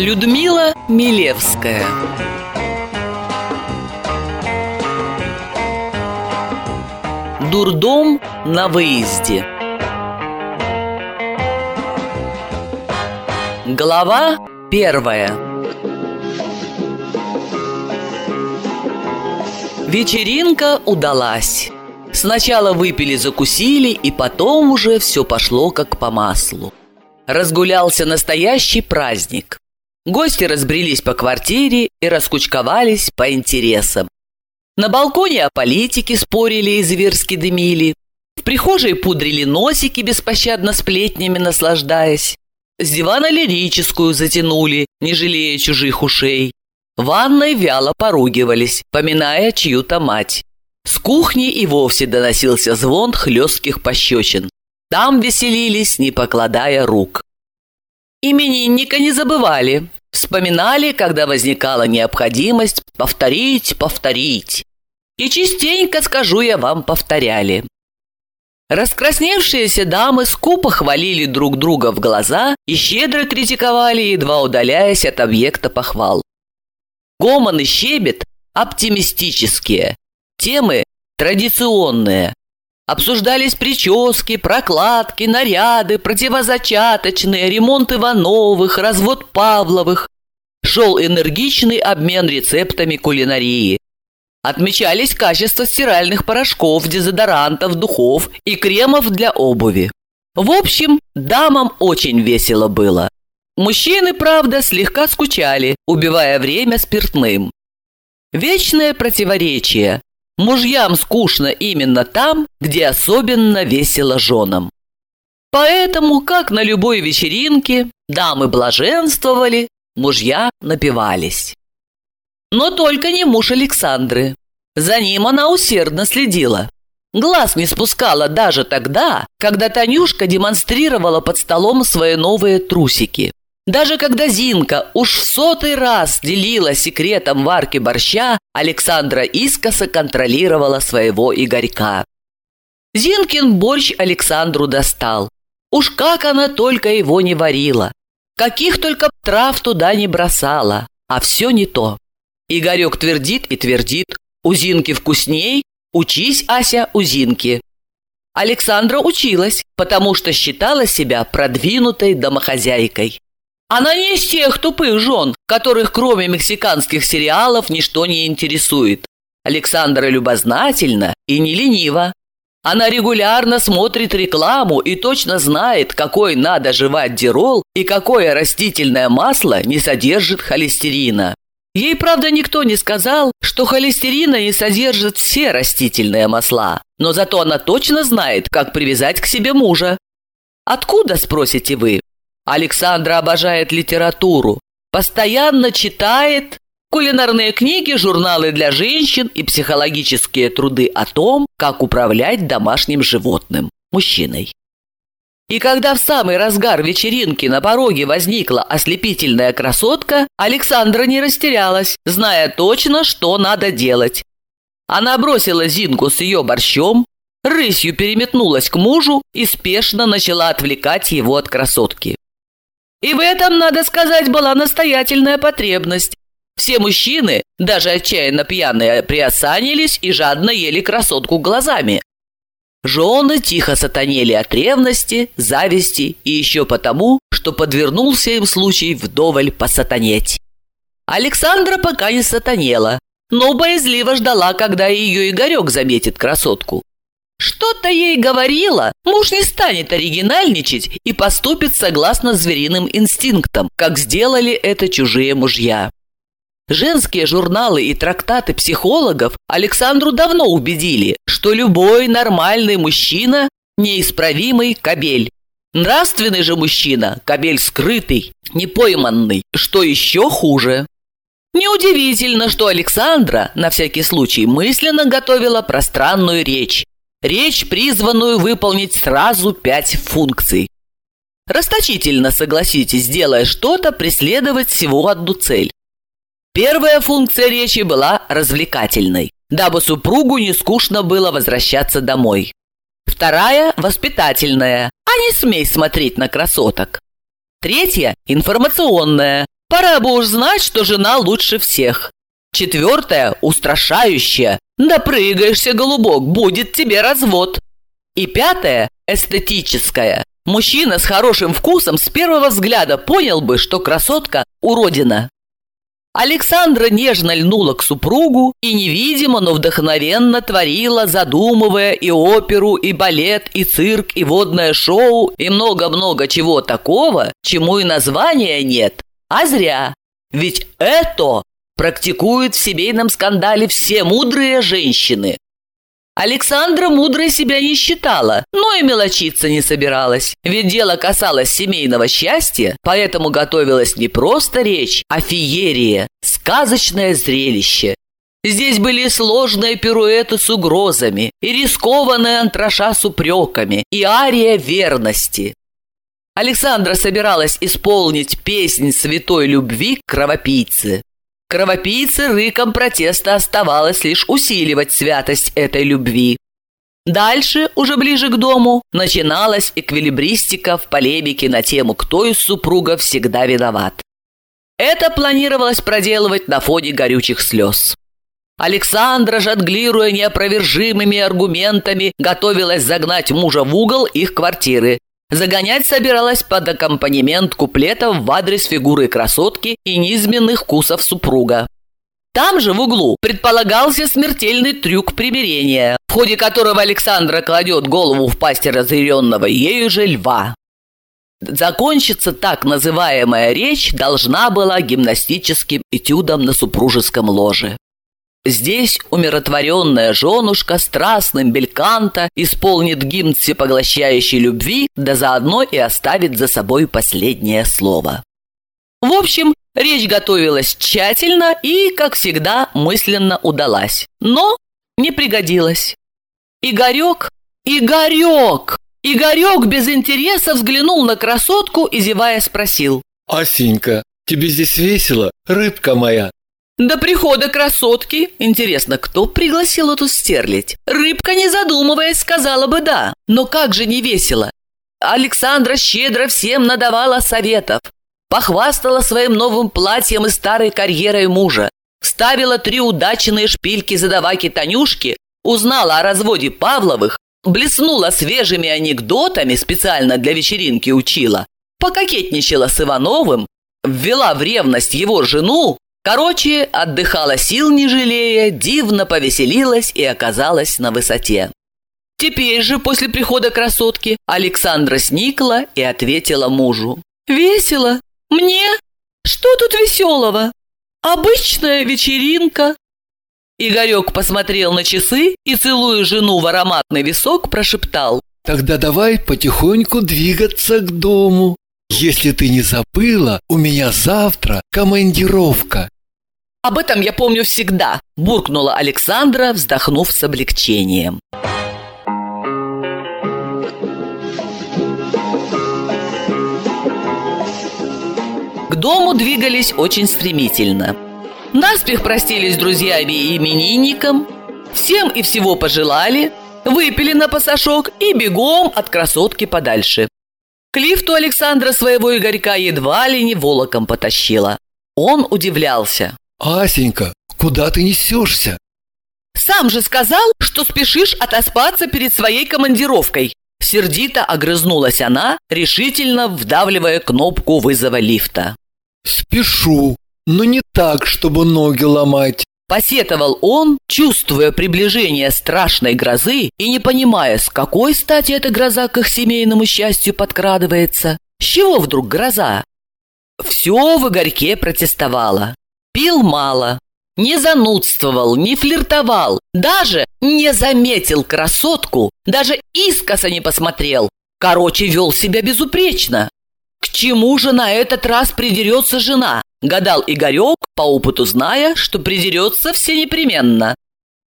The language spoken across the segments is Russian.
Людмила Милевская Дурдом на выезде Глава первая Вечеринка удалась. Сначала выпили-закусили, и потом уже все пошло как по маслу. Разгулялся настоящий праздник. Гости разбрелись по квартире и раскучковались по интересам. На балконе о политике спорили и зверски дымили. В прихожей пудрили носики, беспощадно сплетнями наслаждаясь. С дивана лирическую затянули, не жалея чужих ушей. В ванной вяло поругивались, поминая чью-то мать. С кухни и вовсе доносился звон хлестких пощечин. Там веселились, не покладая рук. Именинника не забывали. Вспоминали, когда возникала необходимость повторить, повторить. И частенько, скажу я вам, повторяли. Раскрасневшиеся дамы скупо хвалили друг друга в глаза и щедро критиковали, едва удаляясь от объекта похвал. Гомон и щебет оптимистические, темы традиционные. Обсуждались прически, прокладки, наряды, противозачаточные, ремонт Ивановых, развод Павловых. Шел энергичный обмен рецептами кулинарии. Отмечались качество стиральных порошков, дезодорантов, духов и кремов для обуви. В общем, дамам очень весело было. Мужчины, правда, слегка скучали, убивая время спиртным. Вечное противоречие. Мужьям скучно именно там, где особенно весело женам. Поэтому, как на любой вечеринке, дамы блаженствовали, мужья напивались. Но только не муж Александры. За ним она усердно следила. Глаз не спускала даже тогда, когда Танюшка демонстрировала под столом свои новые трусики. Даже когда Зинка уж в сотый раз делила секретом варки борща, Александра искоса контролировала своего Игорька. Зинкин борщ Александру достал. Уж как она только его не варила. Каких только трав туда не бросала. А все не то. Игорек твердит и твердит. У Зинки вкусней, учись, Ася, у Зинки. Александра училась, потому что считала себя продвинутой домохозяйкой. Она не из тех тупых жен, которых кроме мексиканских сериалов ничто не интересует. Александра любознательна и не ленива. Она регулярно смотрит рекламу и точно знает, какой надо жевать дирол и какое растительное масло не содержит холестерина. Ей, правда, никто не сказал, что холестерина не содержит все растительные масла, но зато она точно знает, как привязать к себе мужа. Откуда, спросите вы? Александра обожает литературу, постоянно читает кулинарные книги, журналы для женщин и психологические труды о том, как управлять домашним животным, мужчиной. И когда в самый разгар вечеринки на пороге возникла ослепительная красотка, Александра не растерялась, зная точно, что надо делать. Она бросила Зинку с ее борщом, рысью переметнулась к мужу и спешно начала отвлекать его от красотки. И в этом, надо сказать, была настоятельная потребность. Все мужчины, даже отчаянно пьяные, приосанились и жадно ели красотку глазами. Жены тихо сатанели от ревности, зависти и еще потому, что подвернулся им случай вдоволь посатанеть. Александра пока не сатанела, но боязливо ждала, когда ее Игорек заметит красотку. Что-то ей говорила, муж не станет оригинальничать и поступит согласно звериным инстинктам, как сделали это чужие мужья. Женские журналы и трактаты психологов Александру давно убедили, что любой нормальный мужчина – неисправимый кабель. Нравственный же мужчина – кабель скрытый, непойманный, что еще хуже. Неудивительно, что Александра, на всякий случай, мысленно готовила пространную речь, Речь, призванную выполнить сразу пять функций. Расточительно, согласитесь, делая что-то, преследовать всего одну цель. Первая функция речи была развлекательной, дабы супругу не скучно было возвращаться домой. Вторая – воспитательная, а не смей смотреть на красоток. Третья – информационная, Пора бы уж знать, что жена лучше всех. Четвертое – устрашающее. Допрыгаешься, голубок, будет тебе развод. И пятое – эстетическое. Мужчина с хорошим вкусом с первого взгляда понял бы, что красотка – уродина. Александра нежно льнула к супругу и невидимо, но вдохновенно творила, задумывая и оперу, и балет, и цирк, и водное шоу, и много-много чего такого, чему и названия нет. А зря. Ведь это практикуют в семейном скандале все мудрые женщины. Александра мудрой себя не считала, но и мелочиться не собиралась. Ведь дело касалось семейного счастья, поэтому готовилась не просто речь, а феерия, сказочное зрелище. Здесь были сложные пируэты с угрозами, и рискованные антраша с упреками, и ария верности. Александра собиралась исполнить песнь святой любви к Кровопийце рыком протеста оставалось лишь усиливать святость этой любви. Дальше, уже ближе к дому, начиналась эквилибристика в полемике на тему «Кто из супругов всегда виноват?». Это планировалось проделывать на фоне горючих слез. Александра, жонглируя неопровержимыми аргументами, готовилась загнать мужа в угол их квартиры, Загонять собиралась под аккомпанемент куплетов в адрес фигуры красотки и низменных вкусов супруга. Там же в углу предполагался смертельный трюк примирения, в ходе которого Александра кладет голову в пасть разъяренного ею же льва. Закончиться так называемая речь должна была гимнастическим этюдом на супружеском ложе. Здесь умиротворенная женушка страстным бельканта исполнит гимн всепоглощающей любви, да заодно и оставит за собой последнее слово. В общем, речь готовилась тщательно и, как всегда, мысленно удалась. Но не пригодилась. Игорек, Игорек, Игорек без интереса взглянул на красотку и, зевая, спросил. «Асенька, тебе здесь весело, рыбка моя?» До прихода красотки, интересно, кто пригласил эту стерлить? Рыбка, не задумываясь, сказала бы «да». Но как же не весело. Александра щедро всем надавала советов. Похвастала своим новым платьем и старой карьерой мужа. Ставила три удачные шпильки задаваки Танюшки, узнала о разводе Павловых, блеснула свежими анекдотами, специально для вечеринки учила, пококетничала с Ивановым, ввела в ревность его жену, Короче, отдыхала сил не жалея, дивно повеселилась и оказалась на высоте. Теперь же, после прихода красотки, Александра сникла и ответила мужу. «Весело? Мне? Что тут веселого? Обычная вечеринка». Игорек посмотрел на часы и, целуя жену в ароматный висок, прошептал. «Тогда давай потихоньку двигаться к дому. Если ты не забыла, у меня завтра командировка. Об этом я помню всегда, буркнула Александра, вздохнув с облегчением. К дому двигались очень стремительно. Наспех простились с друзьями и именинником, всем и всего пожелали, выпили на пасашок и бегом от красотки подальше. К лифту Александра своего Игорька едва ли не волоком потащила. Он удивлялся. «Асенька, куда ты несешься?» «Сам же сказал, что спешишь отоспаться перед своей командировкой!» Сердито огрызнулась она, решительно вдавливая кнопку вызова лифта. «Спешу, но не так, чтобы ноги ломать. Посетовал он, чувствуя приближение страшной грозы и не понимая, с какой стати эта гроза к их семейному счастью подкрадывается. С чего вдруг гроза? Все в Игорьке протестовало. Пил мало, не занудствовал, не флиртовал, даже не заметил красотку, даже искоса не посмотрел. Короче, вел себя безупречно. К чему же на этот раз придерется жена? Гадал Игорек, по опыту зная, что придерется все непременно.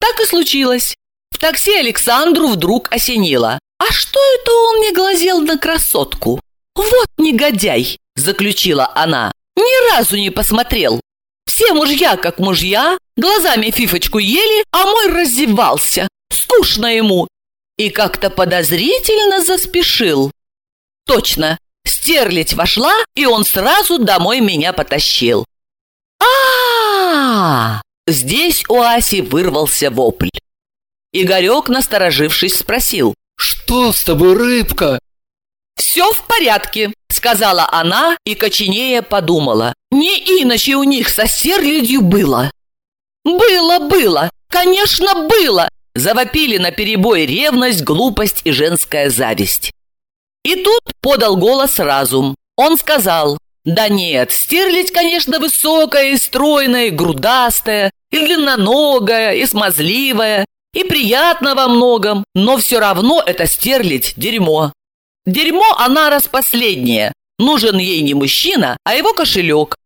Так и случилось. В такси Александру вдруг осенило. А что это он не глазел на красотку? Вот негодяй, заключила она. Ни разу не посмотрел. Все мужья как мужья, глазами фифочку ели, а мой раздевался. Скучно ему. И как-то подозрительно заспешил. Точно, стерлядь вошла, и он сразу домой меня потащил. а, -а, -а Здесь у Аси вырвался вопль. Игорек, насторожившись, спросил. «Что с тобой, рыбка?» «Все в порядке», — сказала она и коченея подумала. «Не иначе у них со стерлядью было». «Было, было, конечно, было!» Завопили на перебой ревность, глупость и женская зависть. И тут подал голос разум. Он сказал, «Да нет, стерлядь, конечно, высокая и стройная, и грудастая, и длинноногая, и смазливая, и приятно во многом, но все равно это стерлядь дерьмо. Дерьмо она раз последнее. Нужен ей не мужчина, а его кошелек.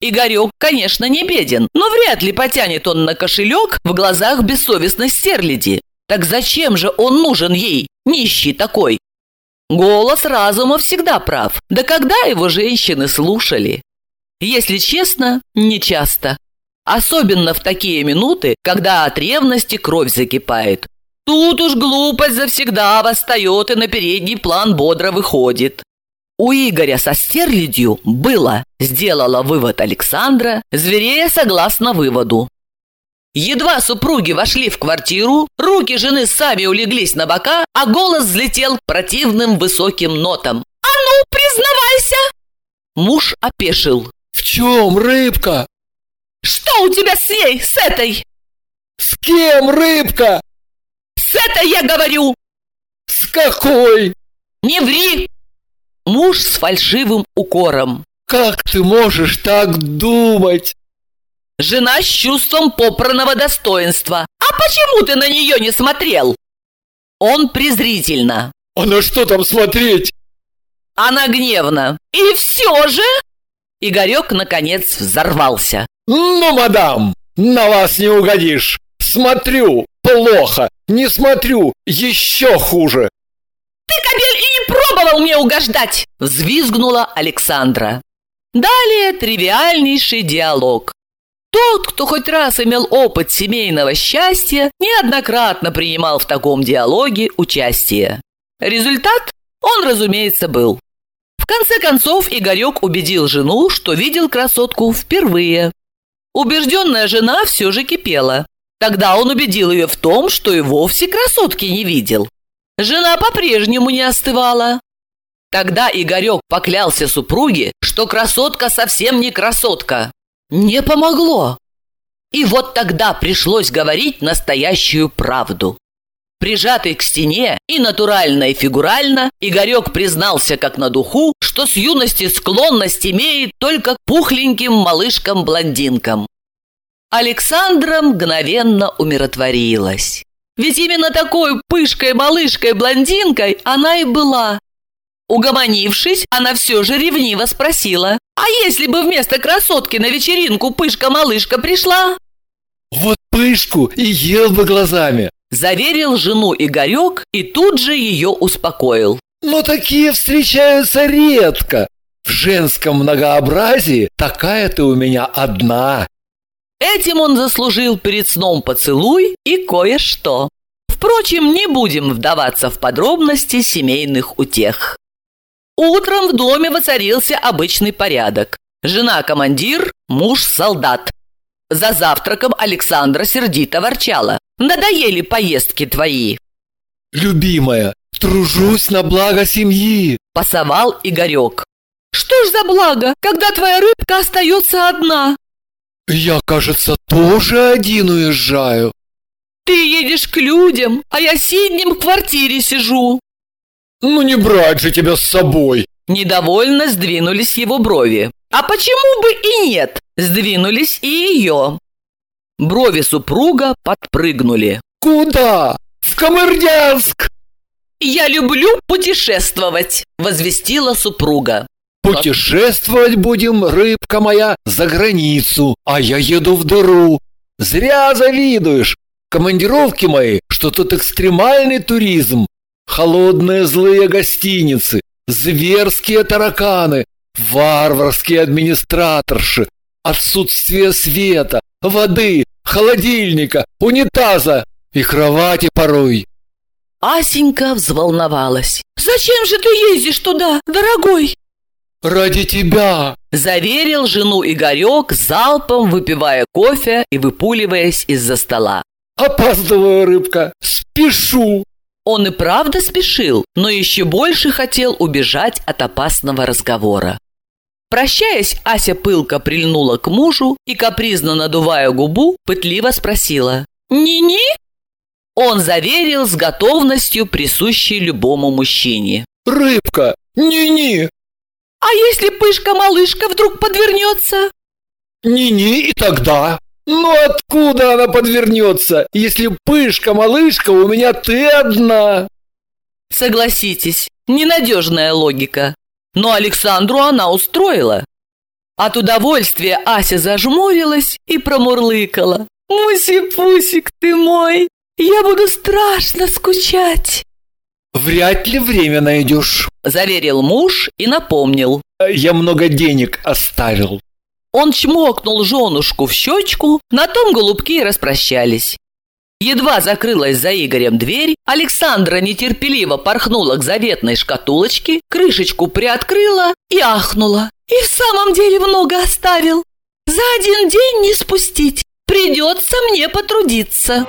Игорек, конечно, не беден, но вряд ли потянет он на кошелек в глазах бессовестной стерляди. Так зачем же он нужен ей, нищий такой? Голос разума всегда прав. Да когда его женщины слушали? Если честно, не часто. Особенно в такие минуты, когда от ревности кровь закипает. Тут уж глупость завсегда восстает и на передний план бодро выходит. У Игоря со стерлядью было, сделала вывод Александра, зверея согласно выводу. Едва супруги вошли в квартиру, руки жены сами улеглись на бока, а голос взлетел противным высоким нотам. «А ну, признавайся!» Муж опешил. «В чем, рыбка?» «Что у тебя с ней, с этой?» «С кем, рыбка?» «С этой я говорю!» «С какой?» «Не ври!» Муж с фальшивым укором. «Как ты можешь так думать?» Жена с чувством попранного достоинства. «А почему ты на нее не смотрел?» Он презрительно. «А на что там смотреть?» Она гневно. «И все же?» Игорек, наконец, взорвался. «Ну, мадам, на вас не угодишь. Смотрю, плохо. Не смотрю, еще хуже. «Ты, кобель, и не пробовал мне угождать!» – взвизгнула Александра. Далее тривиальнейший диалог. Тот, кто хоть раз имел опыт семейного счастья, неоднократно принимал в таком диалоге участие. Результат он, разумеется, был. В конце концов, Игорек убедил жену, что видел красотку впервые. Убежденная жена все же кипела. Тогда он убедил ее в том, что и вовсе красотки не видел. Жена по-прежнему не остывала. Тогда Игорек поклялся супруге, что красотка совсем не красотка. Не помогло. И вот тогда пришлось говорить настоящую правду. Прижатый к стене и натурально, и фигурально, Игорек признался как на духу, что с юности склонность имеет только к пухленьким малышкам-блондинкам. Александра мгновенно умиротворилась. Ведь именно такой пышкой-малышкой-блондинкой она и была. Угомонившись, она все же ревниво спросила, «А если бы вместо красотки на вечеринку пышка-малышка пришла?» «Вот пышку и ел бы глазами!» Заверил жену Игорек и тут же ее успокоил. «Но такие встречаются редко. В женском многообразии такая ты у меня одна. Этим он заслужил перед сном поцелуй и кое-что. Впрочем, не будем вдаваться в подробности семейных утех. Утром в доме воцарился обычный порядок. Жена командир, муж солдат. За завтраком Александра сердито ворчала. «Надоели поездки твои!» «Любимая, тружусь на благо семьи!» – пасовал Игорек. «Что ж за благо, когда твоя рыбка остается одна?» «Я, кажется, тоже один уезжаю». «Ты едешь к людям, а я сиднем в квартире сижу». «Ну не брать же тебя с собой!» Недовольно сдвинулись его брови. «А почему бы и нет?» Сдвинулись и ее. Брови супруга подпрыгнули. «Куда? В Комырдянск!» «Я люблю путешествовать», — возвестила супруга. Путешествовать будем, рыбка моя, за границу, а я еду в дыру. Зря завидуешь. Командировки мои, что тут экстремальный туризм. Холодные злые гостиницы, зверские тараканы, варварские администраторши, отсутствие света, воды, холодильника, унитаза и кровати порой. Асенька взволновалась. «Зачем же ты ездишь туда, дорогой?» Ради тебя!» Заверил жену Игорек, залпом выпивая кофе и выпуливаясь из-за стола. «Опаздываю, рыбка! Спешу!» Он и правда спешил, но еще больше хотел убежать от опасного разговора. Прощаясь, Ася пылко прильнула к мужу и, капризно надувая губу, пытливо спросила «Ни-ни?» Он заверил с готовностью, присущей любому мужчине. «Рыбка! Ни-ни!» «А если пышка-малышка вдруг подвернется?» «Ни-ни и тогда!» «Ну откуда она подвернется, если пышка-малышка у меня ты одна?» Согласитесь, ненадежная логика. Но Александру она устроила. От удовольствия Ася зажмурилась и промурлыкала. «Муси-пусик ты мой, я буду страшно скучать!» «Вряд ли время найдешь», – заверил муж и напомнил. «Я много денег оставил». Он чмокнул женушку в щечку, на том голубки и распрощались. Едва закрылась за Игорем дверь, Александра нетерпеливо порхнула к заветной шкатулочке, крышечку приоткрыла и ахнула. «И в самом деле много оставил. За один день не спустить. Придется мне потрудиться».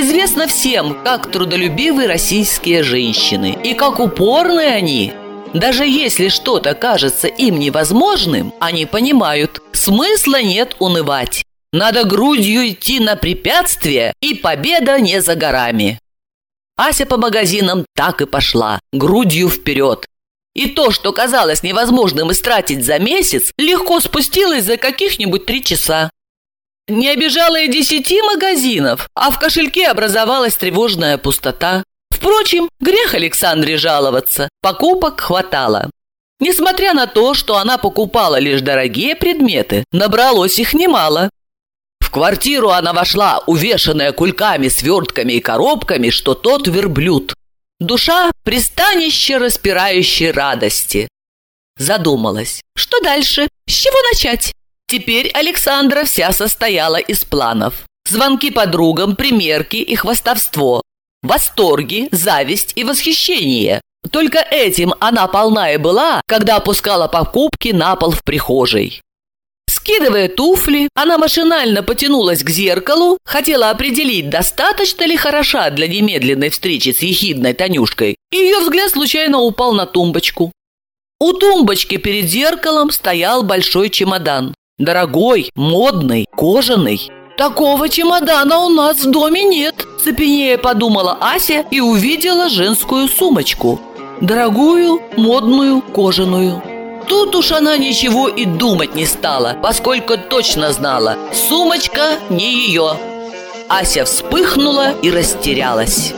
Известно всем, как трудолюбивы российские женщины и как упорны они. Даже если что-то кажется им невозможным, они понимают, смысла нет унывать. Надо грудью идти на препятствия, и победа не за горами. Ася по магазинам так и пошла, грудью вперед. И то, что казалось невозможным истратить за месяц, легко спустилось за каких-нибудь три часа. Не обижала и десяти магазинов, а в кошельке образовалась тревожная пустота. Впрочем, грех Александре жаловаться, покупок хватало. Несмотря на то, что она покупала лишь дорогие предметы, набралось их немало. В квартиру она вошла, увешанная кульками, свертками и коробками, что тот верблюд. Душа – пристанище распирающей радости. Задумалась, что дальше, с чего начать? Теперь Александра вся состояла из планов. Звонки подругам, примерки и хвастовство. Восторги, зависть и восхищение. Только этим она полна и была, когда опускала покупки на пол в прихожей. Скидывая туфли, она машинально потянулась к зеркалу, хотела определить, достаточно ли хороша для немедленной встречи с ехидной Танюшкой, и ее взгляд случайно упал на тумбочку. У тумбочки перед зеркалом стоял большой чемодан. Дорогой, модный, кожаный. Такого чемодана у нас в доме нет, цепенея подумала Ася и увидела женскую сумочку. Дорогую, модную, кожаную. Тут уж она ничего и думать не стала, поскольку точно знала, сумочка не ее. Ася вспыхнула и растерялась.